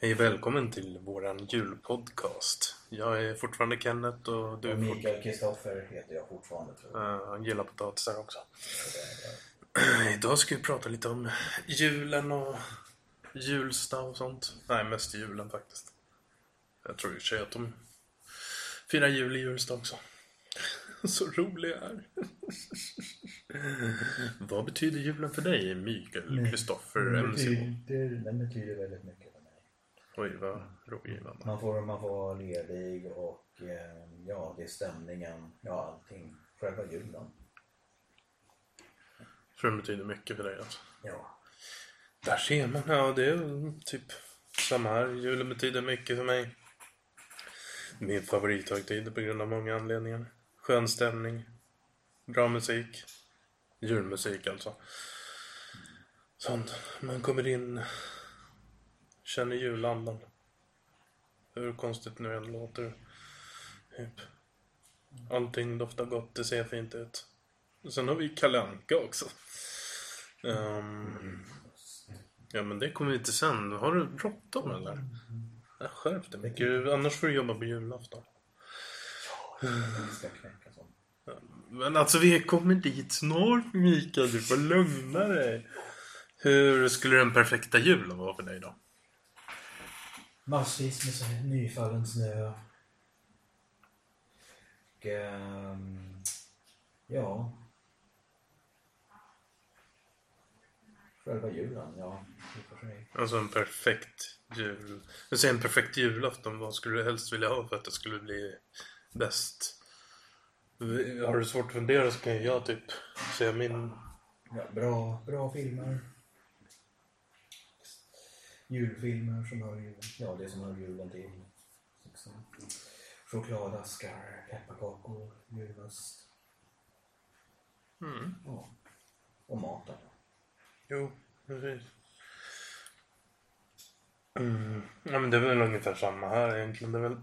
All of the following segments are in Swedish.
Hej välkommen till våran julpodcast. Jag är fortfarande Kenneth och du är Och. Mikael Kristoffer heter jag fortfarande tror jag. Uh, gillar potatisar också. Idag ska vi prata lite om julen och julsta och sånt. Nej, mest julen faktiskt. Jag tror i och för sig att de firar jul i julsta också. Så rolig jag är. Vad betyder julen för dig, Mikael Kristoffer MCH? den betyder väldigt mycket. Oj, vad rogivande. Man får, man får vara ledig och eh, ja, det är stämningen, ja allting. Själva julen. För den betyder mycket för dig alltså. Ja. Där ser man. Ja, det är typ samma här. Julen betyder mycket för mig. Min favorithögtid på grund av många anledningar. Skön stämning. Bra musik. Julmusik alltså. Sånt. Man kommer in. Känner julandan. Hur konstigt nu än låter. Typ. Allting doftar gott, det ser fint ut. Sen har vi Kalle Anka också. Um, Ja men det kommer vi till sen. Har du bråttom eller? Jag skärp dig mycket. Annars får du jobba på julafton. Ska. Men alltså vi kommer dit snart Mikael. Du får lugna dig. Hur skulle den perfekta julen vara för dig då? Massvis med så här nyfallen snö. Och ehm, ja. Själva julen, ja. Alltså en perfekt jul. Jag säger en perfekt julafton. Vad skulle du helst vilja ha för att det skulle bli bäst? Har du svårt att fundera så kan jag typ säga min. Ja, bra, bra filmer. Julfilmer som hör julen. Ja, det som hör julen till. Liksom. Chokladaskar, pepparkakor, julmust. Mm. Ja. Och maten. Jo, precis. Mm. Ja, men det är väl ungefär samma här egentligen. Det är väl...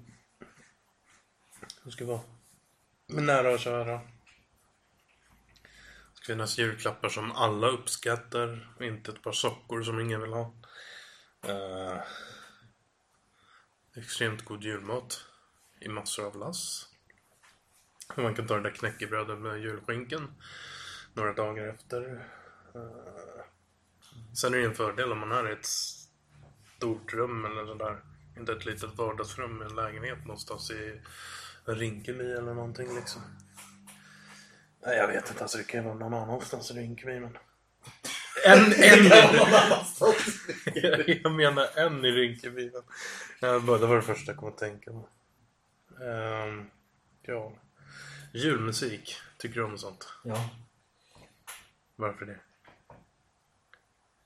Det ska vara med nära och kära. Det ska finnas julklappar som alla uppskattar. och Inte ett par sockor som ingen vill ha. Eh, extremt god julmat. I massor av lass. Man kan ta det där knäckebrödet med julskinkan några dagar efter. Uh, Sen är det en fördel om man är i ett stort rum eller sådär. Inte ett litet vardagsrum i en lägenhet någonstans i Rinkeby eller någonting liksom. Nej, jag vet inte. Alltså det kan ju vara någon annanstans i Rinkeby men... En, en! jag menar en i Rinkeby bara- det var det första jag kom att tänka på. Ehm, ja. Julmusik. Tycker du om sånt? Ja, Varför det?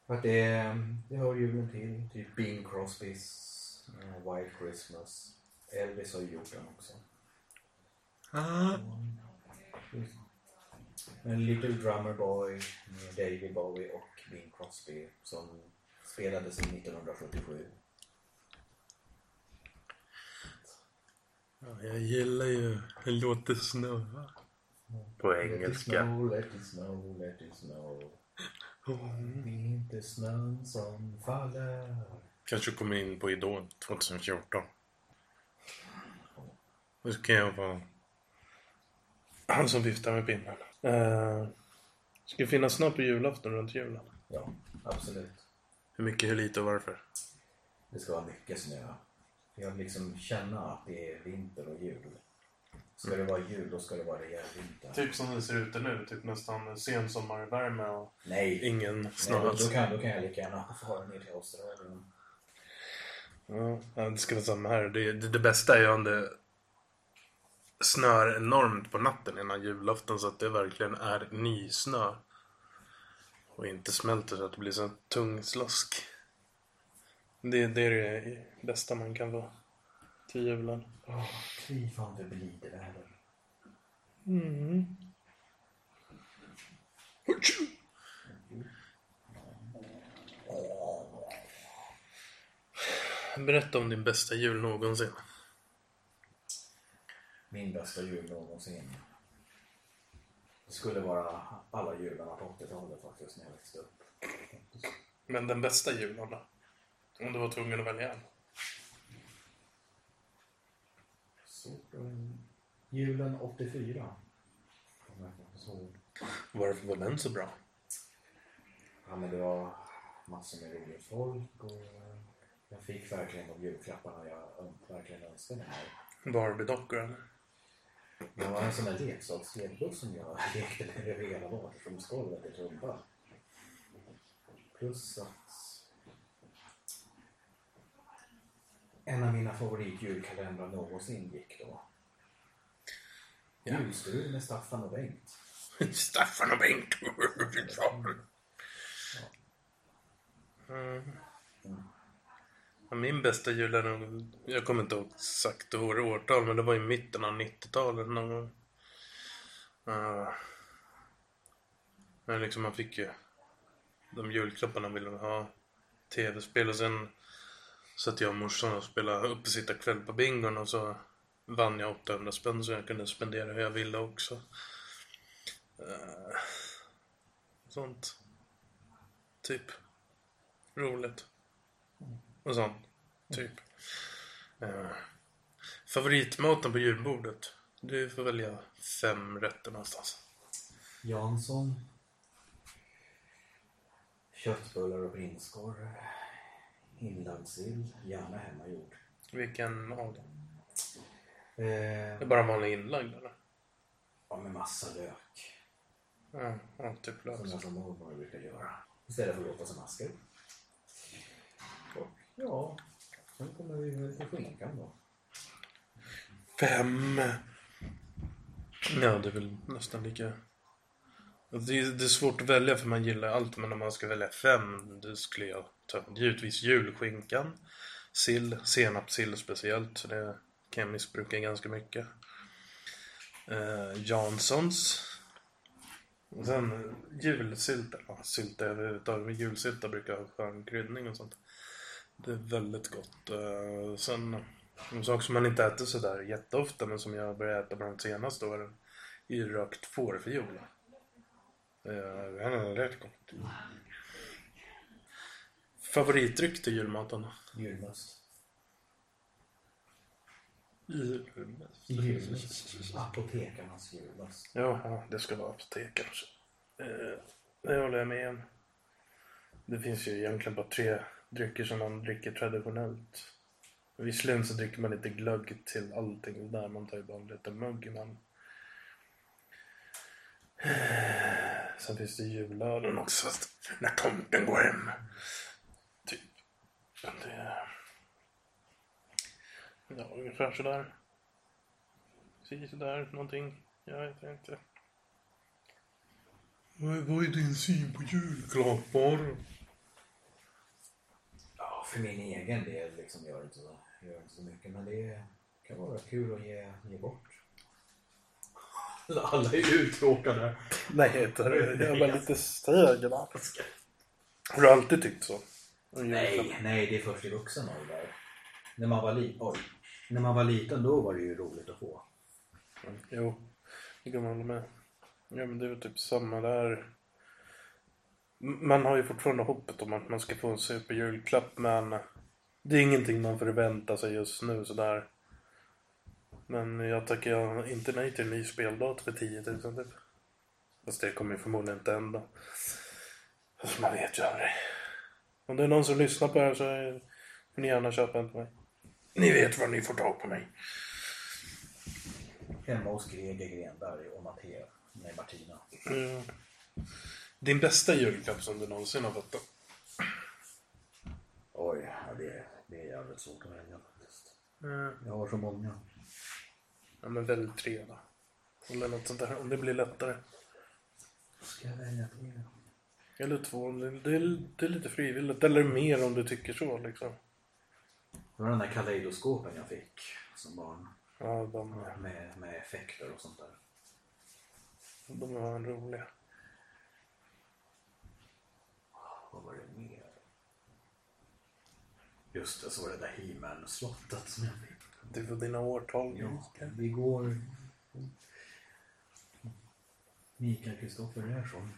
för att det, det hör julen till. Typ Bing Crosbys eh, White Christmas. Elvis har ju gjort den också. En Little Drummer Boy med David Bowie och Bing Crosby som spelades in 1977. Ja, jag gillar ju Låt det snöa. På Let it engelska. snow, let it snow, let it snow. Inte snön som faller. Kanske kommer in på Idol 2014. Och så kan jag vara han som viftar med pinnen. Uh, ska finnas snö på julafton runt julen? Ja, absolut. Hur mycket, hur lite och varför? Det ska vara mycket snö. Jag vill liksom känna att det är vinter och jul. Ska det vara jul, då ska det vara rejäl vinter. Typ som det ser ut nu, typ nästan sensommarvärme och Nej, ingen Nej snö då, alls. då, kan, då kan jag lika gärna fara ner till Australien. Ja, det ska vara samma här. Det, det, det bästa är ju om det snör enormt på natten innan julafton så att det verkligen är nysnö. Och inte smälter så att det blir så tung slask. Det, det är det bästa man kan få till julen. Åh, fy fan för blideväder. Mm. Berätta om din bästa jul någonsin. Min bästa jul någonsin. Det skulle vara alla jularna på 80-talet faktiskt när jag växte upp. Men den bästa julen då? Om du var tvungen att välja en? Ehm, julen 84. Så. Varför var den så bra? Ja, men det var massor med roligt folk och eh, jag fick verkligen de julklapparna jag verkligen önskade mig. Barbie-dockor eller? Det var en sån där leksaksledbuss som jag lekte med över hela vardagsrumsgolvet i Tumba. Plus att en av mina favoritjulkalendrar någonsin gick då. Ja. Julstur med Staffan och Bengt. Staffan och Bengt. Mm. Min bästa jul är nog, jag kommer inte ihåg exakt år årtal, men det var i mitten av 90-talet någon gång. Uh, men liksom man fick ju de julklapparna ville man ha. Tv-spel och sen satt jag och morsan och spelade uppesittarkväll på bingon och så vann jag 800 spänn så jag kunde spendera hur jag ville också. Uh, sånt. Typ. Roligt. Och sånt. Typ. Eh, favoritmaten på julbordet? Du får välja fem rätter någonstans. Jansson. Köttbullar och prinskorv. Inlagd sill, gärna hemmagjord. Vilken av dem? Eh, Det är bara vanlig inlagd eller? ja, med massa lök. Ja, ja typ Som lös. jag som mormor brukar göra. Istället för att låta som askar. Ja, sen kommer vi väl till skinkan då. Fem. Ja, det är väl nästan lika. Alltså, det är, det är svårt att välja för man gillar allt, men om man ska välja fem, då skulle jag ta givetvis julskinkan. Sill, senapssill speciellt, för det kan jag missbruka ganska mycket. Eh, Janssons. Och sen eh, julsylta, ja, sylta överhuvudtaget, julsylta brukar ha skön kryddning och sånt. Det är väldigt gott. Eh, sen en sak som man inte äter sådär jätteofta men som jag börjat äta bland de senaste åren är rökt fårfiola. Eh, Det är rätt gott. Favoritdryck till julmaten? Julmust. Julmust. Apotekarnas julmust. Ja, det ska vara apotekarens. Eh, det håller jag med om. Det finns ju egentligen bara tre drycker som man dricker traditionellt. Visserligen så dricker man lite glögg till allting där. Man tar ju bara en liten mugg men... Sen finns det julölen också. Fast när tomten går hem. Typ. Det... Ja, ungefär sådär. Si sådär, någonting. Jag vet inte. Vad är din syn på julklappar? För min egen del liksom gör det inte så, gör inte så mycket. Men det kan vara kul att ge, ge bort. Alla är uttråkade. Nej, det är jag var lite där. Har du alltid tyckt så? Nej, nej, det är först i vuxen ålder. När man var liten, oj. När man var liten då var det ju roligt att få. Jo, det kan man hålla med. Ja, men det är väl typ samma där. Man har ju fortfarande hoppet om att man ska få en superjulklapp, men det är ingenting man förväntar sig just nu sådär. Men jag tackar inte nej till en ny speldator för 10 000 typ. Fast det kommer ju förmodligen inte hända. Fast man vet ju aldrig. Om det är någon som lyssnar på det här så får ni gärna köpa en till mig. Ni vet var ni får tag på mig. Hemma hos Greger Grenberg och Matteo. Nej, Martina. Mm. Din bästa julklapp som du någonsin har fått då? Oj, ja, det, det är jävligt svårt att välja faktiskt. Mm. Jag har så många. Ja men välj tre då. Eller något sånt där, om det blir lättare. Ska jag välja fler? Eller två, om det, det, är, det är lite frivilligt. Eller mer om du tycker så liksom. Det var den där kaleidoskopen jag fick som barn. Ja, de, Med, med effekter och sånt där. de var roliga. Vad var det mer? Just det, så var det där He-Man-slottet som jag fick. Det var dina årtal. Ja, vi går... Mikael Kristoffer Persson.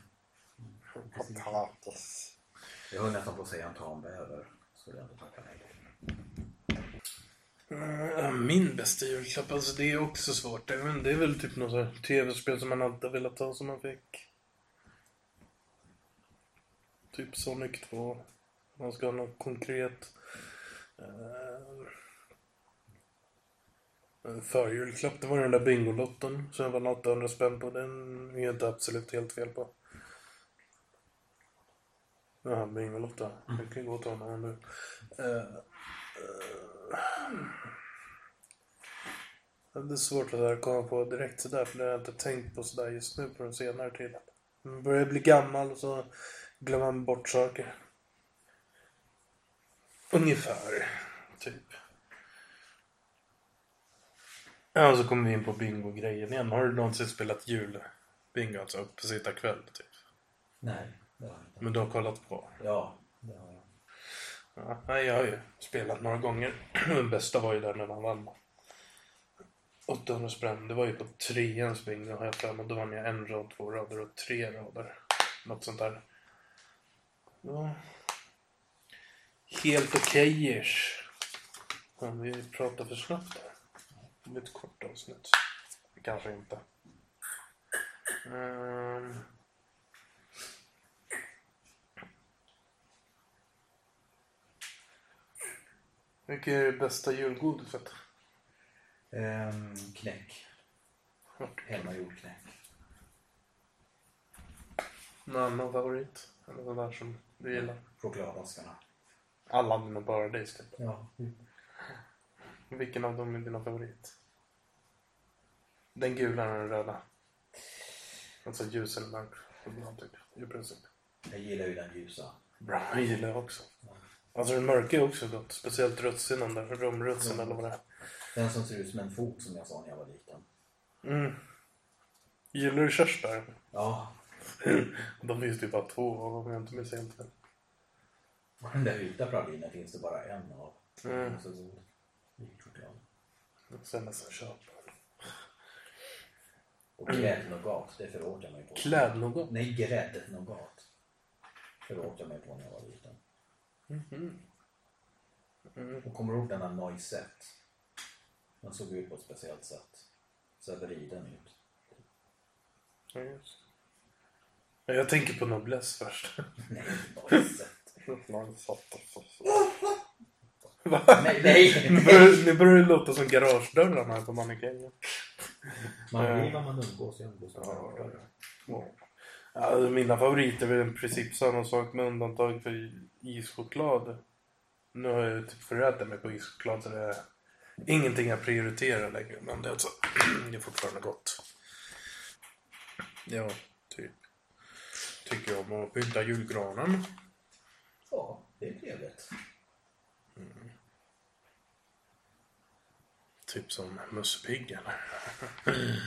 Potatis. Jag höll nästan på att säga en tambäver. Skulle jag inte tacka nej. Mm, Ja, min bästa julklapp, alltså det är också svårt. Det är, men det är väl typ något tv-spel som man alltid velat ha som man fick. Typ Sonic 2. Man ska ha något konkret. Uh, förjulklapp, det var den där Bingolotten som jag var 800 spänn på. Den är jag inte absolut helt fel på. Ja, Bingolotta. Jag kan gå och ta någon nu. Uh, det är svårt att komma på direkt sådär för det har jag inte tänkt på sådär just nu på den senare tiden. Man börjar bli gammal och så glömmer man bort saker. Ungefär, typ. Ja, och så kommer vi in på bingo-grejen igen. Har du någonsin spelat julbingo, alltså på sitta kväll, typ? Nej, det har jag inte. Men du har kollat på? Ja, det har jag. Ja, nej, jag har ju spelat några gånger. Den bästa var ju där när man vann. 800 spänn. Det var ju på treans bingo har jag för mig. Då vann jag en rad, två rader och tre rader. Något sånt där. Ja. Helt okej-ish. Om vi pratar för snabbt här. Det blir ett kort avsnitt. Kanske inte. Um. Vilket är det bästa julgodiset? Ehm, knäck. Hemmagjord knäck. Någon annan favorit? Eller den där som du gillar? Chokladaskarna. Alla dina paradis typ. Ja. Vilken av dem är dina favorit? Den gula eller den röda? Alltså ljus eller mörk? Bra typ. I princip. Jag gillar ju den ljusa. Bra, jag gillar jag också. Alltså den mörka är också gott. Speciellt russinen där. Romrussen eller vad det är. Den som ser ut som en fot som jag sa när jag var liten. Mm. Gillar du körsbär? Ja. De finns typ bara två av om jag inte minns helt fel. Den där vita pralinen finns det bara en av. Mm. Så choklad. Sen nästan köpa. Och gräddnougat, det förrådde jag mig på. Klädnougat? Nej, gräddnougat. Förrådde jag mig på när jag var liten. Mhm. Mm. Och kommer du ihåg denna Noisette? Den såg ut på ett speciellt sätt. Så vriden ut. Ja, just. Ja, Jag tänker på Noblesse först. Nej. Va? Nej, nej! Nu börjar, nu börjar det låta som garagedörrarna här på mannekängen. Man blir vad man umgås, jag umgås med Ja, varandra. ja. Ja, mina favoriter är väl i princip samma sak med undantag för ischoklad. Nu har jag typ förätit mig på ischoklad så det är ingenting jag prioriterar längre. Men det är, alltså, det är fortfarande gott. Ja. Tycker om att pynta julgranen. Ja, det är trevligt. Typ som Musse eller?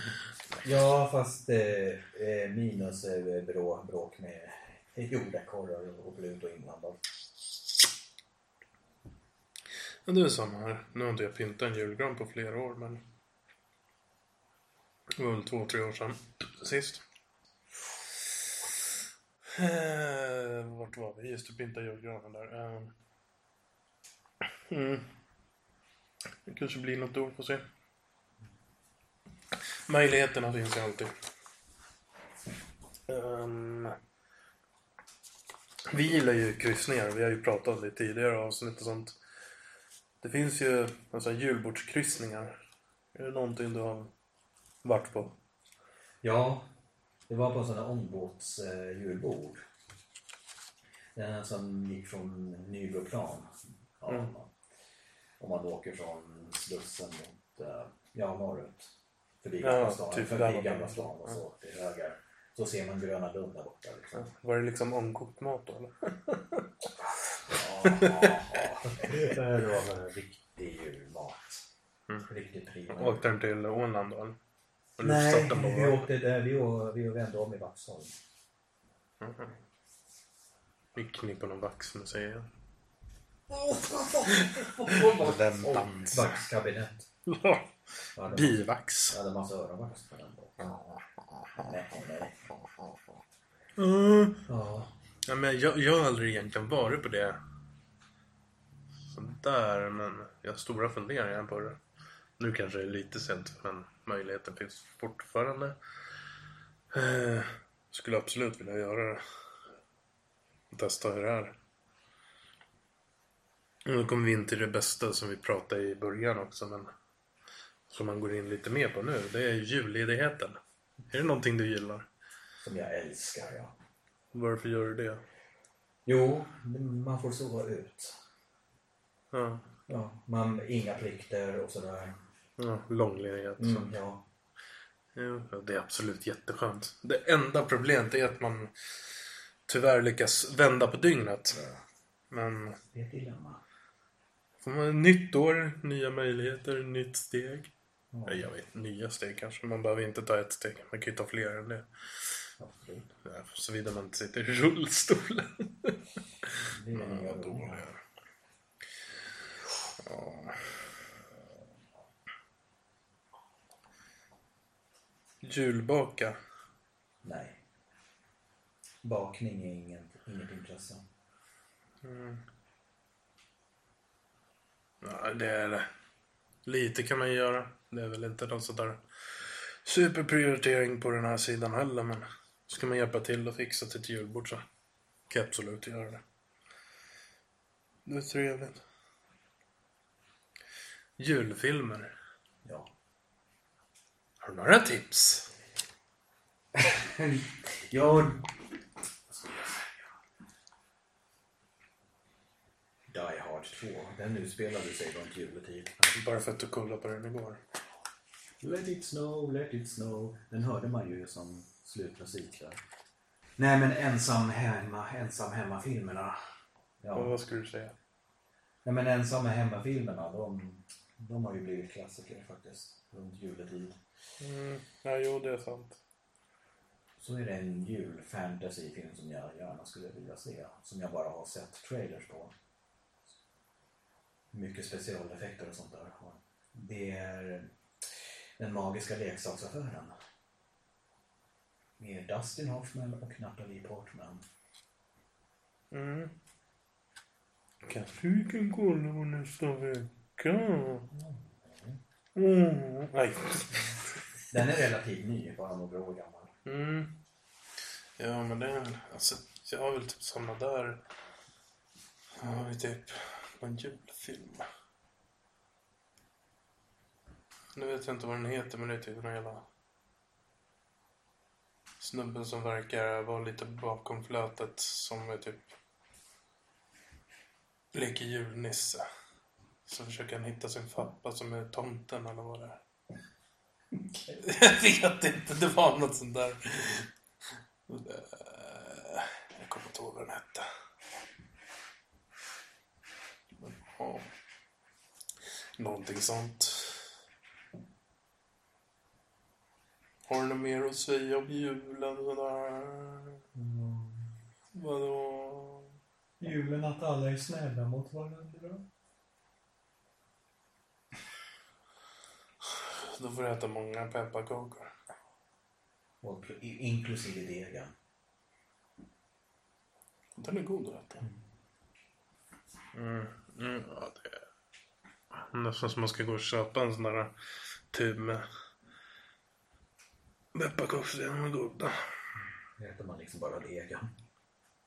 Ja, fast eh, eh, minus eh, brå, bråk med jordekorrar och Pluto inblandad. Ja, det är samma här. Nu har inte jag pyntat en julgran på flera år, men... Det var väl två, tre år sedan sist. Eh, vart var vi? Just det, pynta julgranen där. Eh, mm. Det kanske blir något år, får se. Möjligheterna finns ju alltid. Um, vi gillar ju kryssningar. Vi har ju pratat om det i tidigare avsnitt och sånt. Det finns ju alltså, julbordskryssningar. Är det någonting du har varit på? Ja, det var på en sån där ångbåts eh. Den som gick från Nybroplan. Ja, Mm. Om man åker från Slussen mot, eh, ja norrut. Förbi Ja, Gamla stan, typ förbi. Gamla stan och så till höger. Så ser man Gröna Lund där borta. Liksom. Var det liksom omkokt mat då eller? Ja, ja, ja. Det var en riktig julmat. Mm. Riktigt prima. Åkte den till Åland då eller? Nej, vi åkte där, vi, å- vi vände om i Vaxholm. Gick ni på någon vaxmuseum? Väntans. Vaxkabinett. Bivax. jag hade massa öronvax på den. Mm. Ja. Ja, men jag, jag har aldrig egentligen varit på det. Sådär, men jag har stora funderingar på det. Nu kanske det är lite sent men möjligheten finns fortfarande. Eh, skulle absolut vilja göra det. Testa hur det är. Nu kommer vi in till det bästa som vi pratade i början också men som man går in lite mer på nu. Det är julledigheten. Är det någonting du gillar? Som jag älskar, ja. Varför gör du det? Jo, man får sova ut. Ja, Ja, man, inga plikter och sådär. Ja långledighet. så. Mm, ja. Ja, det är absolut jätteskönt. Det enda problemet är att man tyvärr lyckas vända på dygnet. Men Det är ett dilemma. får man nytt år, nya möjligheter, nytt steg. Ja, jag vet, nya steg kanske. Man behöver inte ta ett steg. Man kan ju ta fler än det. absolut. Ja, Såvida man inte sitter i rullstol. Det är Ja, inga vad dåliga. Ja. Julbaka. Nej. Bakning är inget, inget intresse. Mm. Ja, det är det. Lite kan man göra. Det är väl inte någon sådär superprioritering på den här sidan heller. Men ska man hjälpa till och fixa till ett julbord så kan jag absolut göra det. Det är trevligt. Julfilmer. Ja. Har du några tips? Ja. Die Hard 2. Den utspelade sig runt juletid. Bara för att du kollade på den igår. Let it snow, let it snow. Den hörde man ju som slutmusik där. Nej men ensam hemma, ensam hemma-filmerna. Ja. Vad skulle du säga? Nej men ensam hemma-filmerna, de, de har ju blivit klassiker faktiskt. Runt juletid. Mm, ja, jo, det är sant. Så är det en julfantasyfilm som jag gärna skulle vilja se. Som jag bara har sett trailers på. Mycket specialeffekter och sånt där. Det är Den magiska leksaksaffären. Med Dustin Hoffman och Natalie Portman. Mm. Kanske vi kan kolla på nästa vecka. Mm. Nej. Den är relativt ny, bara några år gammal. Mm. Ja, men det är... Alltså, jag har väl typ såna där. Jag har ju typ någon julfilm. Nu vet jag inte vad den heter, men det är typ någon jävla... Snubben som verkar vara lite bakom flötet som är typ... Leker julnisse. Så försöker han hitta sin pappa som är tomten eller vad det är. Jag vet inte, det var något sånt där. Eh, Jag kommer inte ihåg vad den hette. Ja. Någonting sånt. Har du något mer att säga om julen? Sådär? Vadå? Julen att alla är snälla mot varandra. Då får du äta många pepparkakor. Och inklusive degen. Den är god att äta. Mm. Mm, ja, det är nästan som man ska gå och köpa en sån där tub med pepparkakor. De är goda. Det äter man liksom bara degen.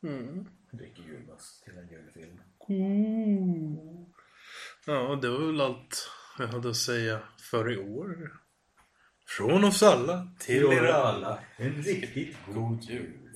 Mm. Dricker julmust till en julfilm. Cool. Ja, det var väl allt jag hade att säga för i år. Från oss alla till er alla. En riktigt God jul.